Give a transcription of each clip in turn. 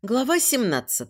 Глава 17.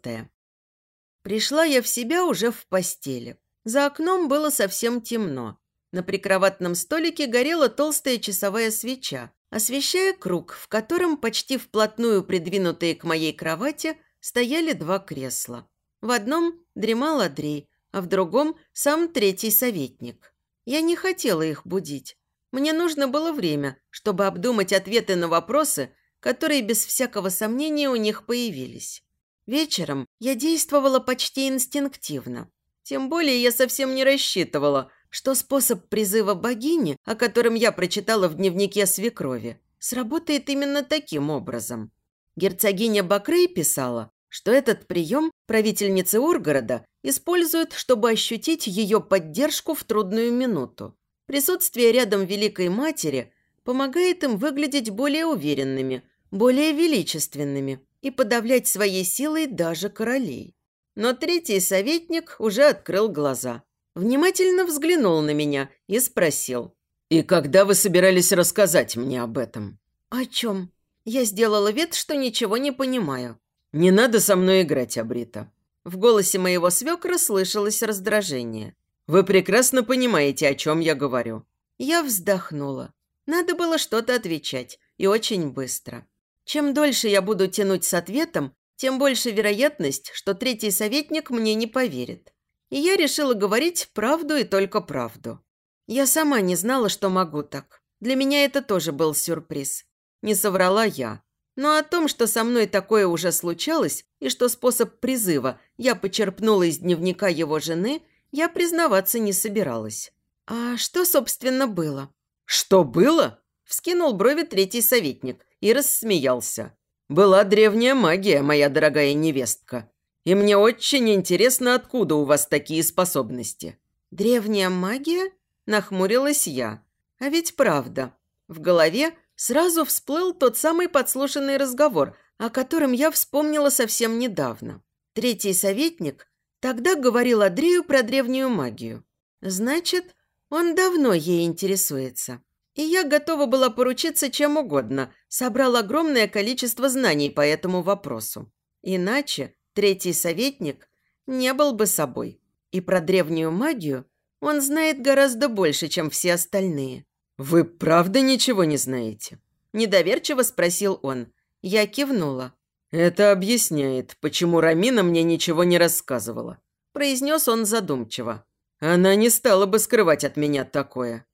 Пришла я в себя уже в постели. За окном было совсем темно. На прикроватном столике горела толстая часовая свеча, освещая круг, в котором почти вплотную придвинутые к моей кровати стояли два кресла. В одном дремал Андрей, а в другом сам третий советник. Я не хотела их будить. Мне нужно было время, чтобы обдумать ответы на вопросы, которые без всякого сомнения у них появились. Вечером я действовала почти инстинктивно. Тем более я совсем не рассчитывала, что способ призыва богини, о котором я прочитала в дневнике свекрови, сработает именно таким образом. Герцогиня Бакрей писала, что этот прием правительницы Ургорода используют, чтобы ощутить ее поддержку в трудную минуту. Присутствие рядом Великой Матери помогает им выглядеть более уверенными, более величественными и подавлять своей силой даже королей. Но третий советник уже открыл глаза, внимательно взглянул на меня и спросил. «И когда вы собирались рассказать мне об этом?» «О чем?» Я сделала вид, что ничего не понимаю. «Не надо со мной играть, Абрита». В голосе моего свекра слышалось раздражение. «Вы прекрасно понимаете, о чем я говорю». Я вздохнула. Надо было что-то отвечать, и очень быстро. Чем дольше я буду тянуть с ответом, тем больше вероятность, что третий советник мне не поверит. И я решила говорить правду и только правду. Я сама не знала, что могу так. Для меня это тоже был сюрприз. Не соврала я. Но о том, что со мной такое уже случалось, и что способ призыва я почерпнула из дневника его жены, я признаваться не собиралась. А что, собственно, было? «Что было?» – вскинул брови третий советник и рассмеялся. «Была древняя магия, моя дорогая невестка. И мне очень интересно, откуда у вас такие способности». «Древняя магия?» – нахмурилась я. «А ведь правда. В голове сразу всплыл тот самый подслушанный разговор, о котором я вспомнила совсем недавно. Третий советник тогда говорил Андрею про древнюю магию. Значит, он давно ей интересуется. И я готова была поручиться чем угодно, собрал огромное количество знаний по этому вопросу. Иначе третий советник не был бы собой. И про древнюю магию он знает гораздо больше, чем все остальные. «Вы правда ничего не знаете?» Недоверчиво спросил он. Я кивнула. «Это объясняет, почему Рамина мне ничего не рассказывала», произнес он задумчиво. Она не стала бы скрывать от меня такое.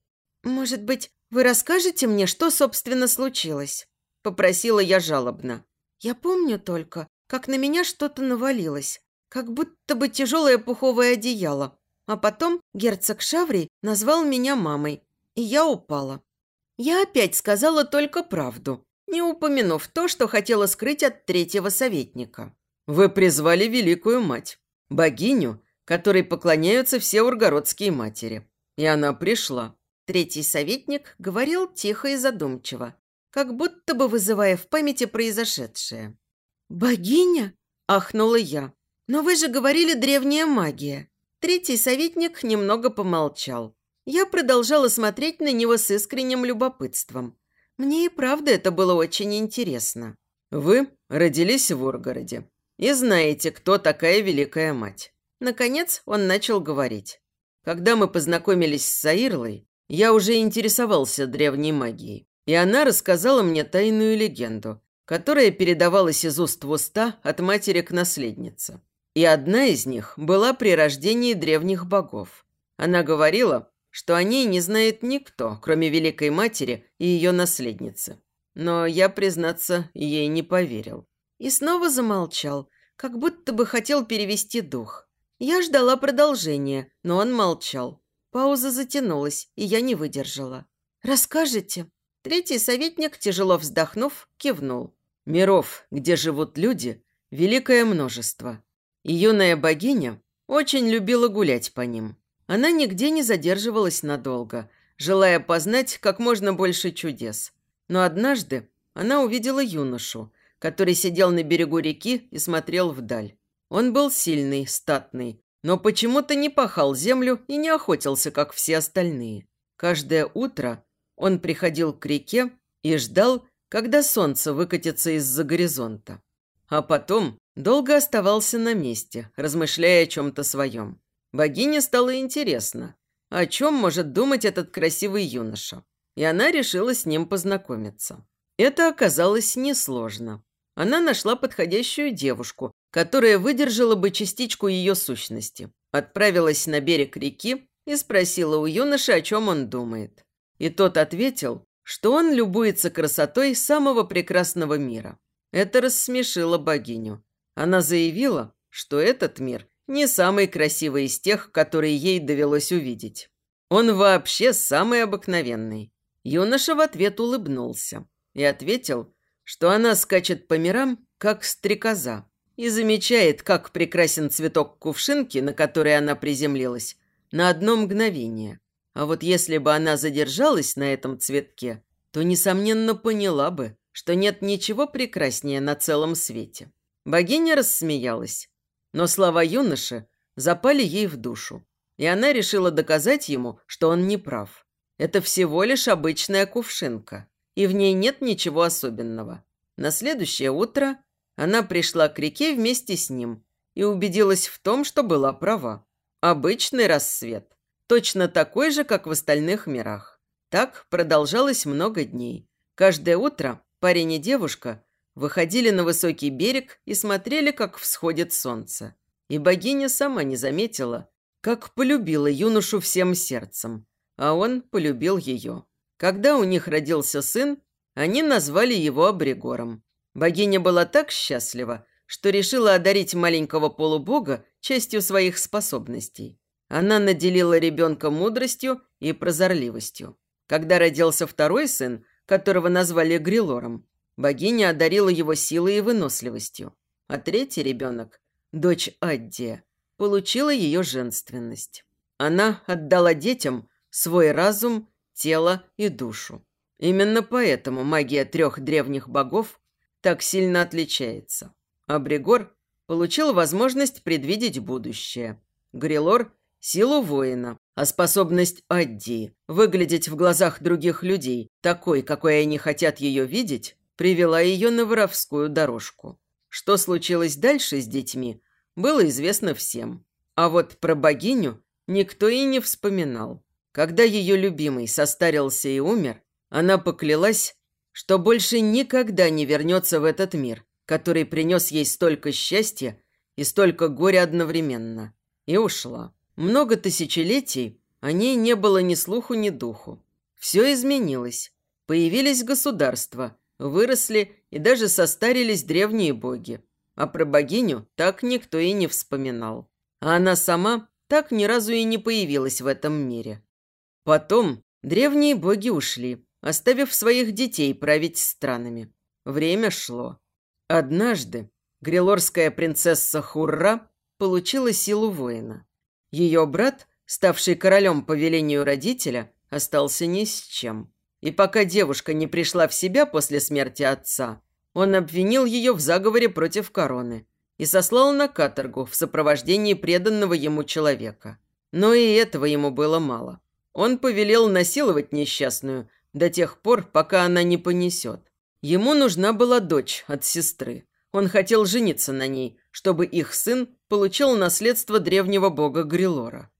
«Может быть, вы расскажете мне, что, собственно, случилось?» Попросила я жалобно. Я помню только, как на меня что-то навалилось, как будто бы тяжелое пуховое одеяло. А потом герцог Шаврий назвал меня мамой, и я упала. Я опять сказала только правду, не упомянув то, что хотела скрыть от третьего советника. «Вы призвали великую мать, богиню, которой поклоняются все ургородские матери. И она пришла. Третий советник говорил тихо и задумчиво, как будто бы вызывая в памяти произошедшее. «Богиня?» – ахнула я. «Но вы же говорили древняя магия». Третий советник немного помолчал. Я продолжала смотреть на него с искренним любопытством. Мне и правда это было очень интересно. «Вы родились в Ургороде и знаете, кто такая Великая Мать. Наконец он начал говорить. Когда мы познакомились с Саирлой, я уже интересовался древней магией. И она рассказала мне тайную легенду, которая передавалась из уст в уста от матери к наследнице. И одна из них была при рождении древних богов. Она говорила, что о ней не знает никто, кроме Великой Матери и ее наследницы. Но я, признаться, ей не поверил. И снова замолчал, как будто бы хотел перевести дух. Я ждала продолжения, но он молчал. Пауза затянулась, и я не выдержала. «Расскажете?» Третий советник, тяжело вздохнув, кивнул. «Миров, где живут люди, великое множество. И юная богиня очень любила гулять по ним. Она нигде не задерживалась надолго, желая познать как можно больше чудес. Но однажды она увидела юношу, который сидел на берегу реки и смотрел вдаль. Он был сильный, статный, но почему-то не пахал землю и не охотился, как все остальные. Каждое утро он приходил к реке и ждал, когда солнце выкатится из-за горизонта. А потом долго оставался на месте, размышляя о чем-то своем. Богине стало интересно, о чем может думать этот красивый юноша, и она решила с ним познакомиться. Это оказалось несложно. Она нашла подходящую девушку, которая выдержала бы частичку ее сущности, отправилась на берег реки и спросила у юноши, о чем он думает. И тот ответил, что он любуется красотой самого прекрасного мира. Это рассмешило богиню. Она заявила, что этот мир не самый красивый из тех, которые ей довелось увидеть. Он вообще самый обыкновенный. Юноша в ответ улыбнулся и ответил, что она скачет по мирам, как стрекоза, и замечает, как прекрасен цветок кувшинки, на которой она приземлилась, на одно мгновение. А вот если бы она задержалась на этом цветке, то, несомненно, поняла бы, что нет ничего прекраснее на целом свете. Богиня рассмеялась, но слова юноши запали ей в душу, и она решила доказать ему, что он не прав. Это всего лишь обычная кувшинка, и в ней нет ничего особенного. На следующее утро она пришла к реке вместе с ним и убедилась в том, что была права. Обычный рассвет. Точно такой же, как в остальных мирах. Так продолжалось много дней. Каждое утро парень и девушка выходили на высокий берег и смотрели, как всходит солнце. И богиня сама не заметила, как полюбила юношу всем сердцем, а он полюбил ее. Когда у них родился сын, они назвали его Абригором. Богиня была так счастлива, что решила одарить маленького полубога частью своих способностей. Она наделила ребенка мудростью и прозорливостью. Когда родился второй сын, которого назвали Грилором, богиня одарила его силой и выносливостью. А третий ребенок, дочь Аддия, получила ее женственность. Она отдала детям свой разум, тело и душу. Именно поэтому магия трех древних богов так сильно отличается. Абригор получил возможность предвидеть будущее. Грилор – силу воина, а способность Адди выглядеть в глазах других людей такой, какой они хотят ее видеть, привела ее на воровскую дорожку. Что случилось дальше с детьми, было известно всем. А вот про богиню никто и не вспоминал. Когда ее любимый состарился и умер, она поклялась, что больше никогда не вернется в этот мир, который принес ей столько счастья и столько горя одновременно. И ушла. Много тысячелетий о ней не было ни слуху, ни духу. Все изменилось. Появились государства, выросли и даже состарились древние боги. А про богиню так никто и не вспоминал. А она сама так ни разу и не появилась в этом мире. Потом древние боги ушли, оставив своих детей править странами. Время шло. Однажды грилорская принцесса Хурра получила силу воина. Ее брат, ставший королем по велению родителя, остался ни с чем. И пока девушка не пришла в себя после смерти отца, он обвинил ее в заговоре против короны и сослал на каторгу в сопровождении преданного ему человека. Но и этого ему было мало. Он повелел насиловать несчастную до тех пор, пока она не понесет. Ему нужна была дочь от сестры. Он хотел жениться на ней, чтобы их сын получил наследство древнего бога Грилора.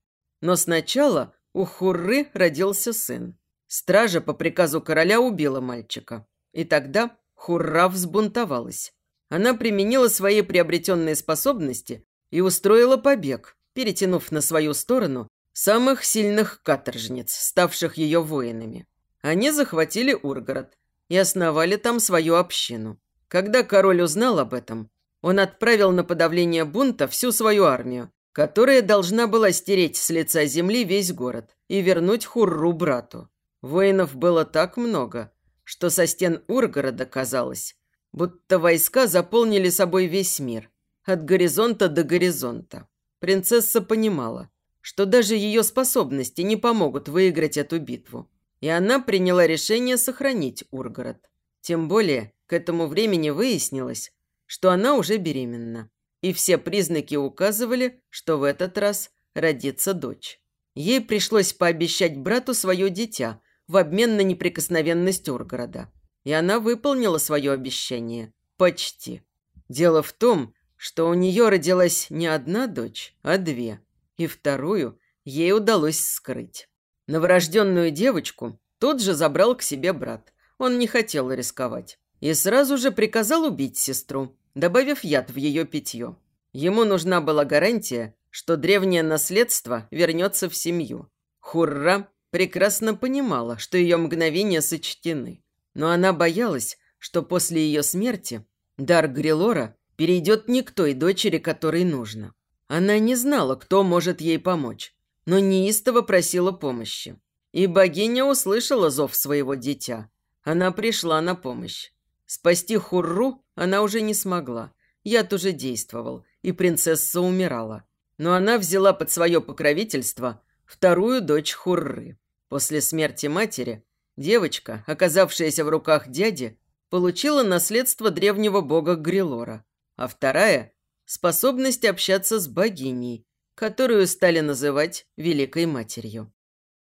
Но сначала у Хурры родился сын. Стража по приказу короля убила мальчика. И тогда Хурра взбунтовалась. Она применила свои приобретенные способности и устроила побег, перетянув на свою сторону самых сильных каторжниц, ставших ее воинами. Они захватили Ургород и основали там свою общину. Когда король узнал об этом, он отправил на подавление бунта всю свою армию, которая должна была стереть с лица земли весь город и вернуть Хурру брату. Воинов было так много, что со стен Ургорода казалось, будто войска заполнили собой весь мир, от горизонта до горизонта. Принцесса понимала, что даже ее способности не помогут выиграть эту битву, и она приняла решение сохранить Ургород. Тем более, к этому времени выяснилось, что она уже беременна, и все признаки указывали, что в этот раз родится дочь. Ей пришлось пообещать брату свое дитя, в обмен на неприкосновенность Ургорода. И она выполнила свое обещание. Почти. Дело в том, что у нее родилась не одна дочь, а две, и вторую ей удалось скрыть. Новорожденную девочку тут же забрал к себе брат. Он не хотел рисковать. И сразу же приказал убить сестру, добавив яд в ее питье. Ему нужна была гарантия, что древнее наследство вернется в семью. Хурра прекрасно понимала, что ее мгновения сочтены. Но она боялась, что после ее смерти дар Грилора перейдет не к той дочери, которой нужно. Она не знала, кто может ей помочь, но неистово просила помощи. И богиня услышала зов своего дитя. Она пришла на помощь. Спасти Хурру она уже не смогла. Яд уже действовал, и принцесса умирала. Но она взяла под свое покровительство вторую дочь Хурры. После смерти матери девочка, оказавшаяся в руках дяди, получила наследство древнего бога Грилора, а вторая – способность общаться с богиней, которую стали называть Великой Матерью.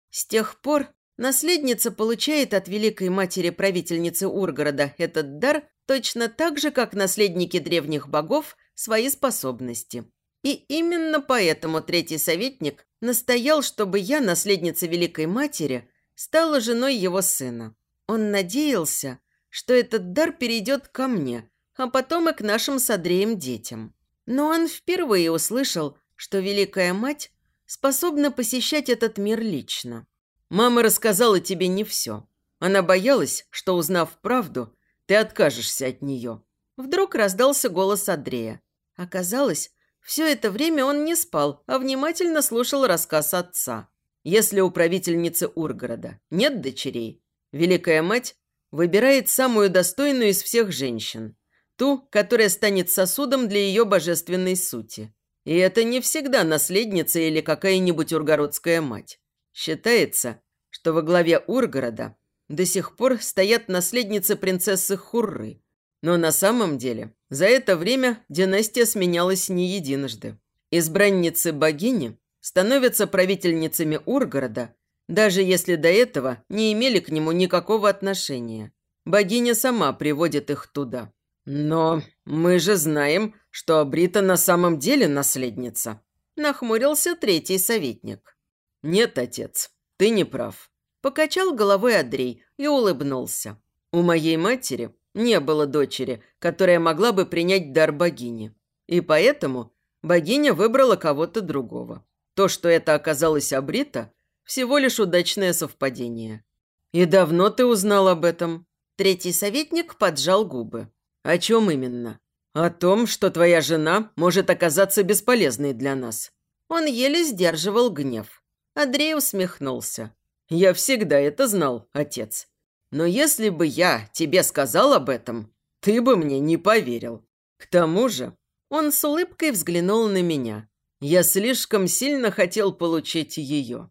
С тех пор наследница получает от Великой Матери-правительницы Ургорода этот дар точно так же, как наследники древних богов свои способности. И именно поэтому третий советник настоял, чтобы я, наследница Великой Матери, стала женой его сына. Он надеялся, что этот дар перейдет ко мне, а потом и к нашим с Андреем детям. Но он впервые услышал, что Великая Мать способна посещать этот мир лично. Мама рассказала тебе не все. Она боялась, что, узнав правду, ты откажешься от нее. Вдруг раздался голос Андрея. Оказалось, все это время он не спал, а внимательно слушал рассказ отца. Если у правительницы Ургорода нет дочерей, Великая Мать выбирает самую достойную из всех женщин, ту, которая станет сосудом для ее божественной сути. И это не всегда наследница или какая-нибудь ургородская мать. Считается, что во главе Ургорода до сих пор стоят наследницы принцессы Хурры. Но на самом деле за это время династия сменялась не единожды. Избранницы богини становятся правительницами Ургорода, даже если до этого не имели к нему никакого отношения. Богиня сама приводит их туда. «Но мы же знаем, что Абрита на самом деле наследница», – нахмурился третий советник. «Нет, отец, ты не прав», – покачал головой Андрей и улыбнулся. «У моей матери не было дочери, которая могла бы принять дар богини. И поэтому богиня выбрала кого-то другого. То, что это оказалось Абрита, всего лишь удачное совпадение». «И давно ты узнал об этом?» Третий советник поджал губы. «О чем именно?» «О том, что твоя жена может оказаться бесполезной для нас». Он еле сдерживал гнев. Андрей усмехнулся. «Я всегда это знал, отец. Но если бы я тебе сказал об этом, ты бы мне не поверил. К тому же...» Он с улыбкой взглянул на меня. «Я слишком сильно хотел получить ее.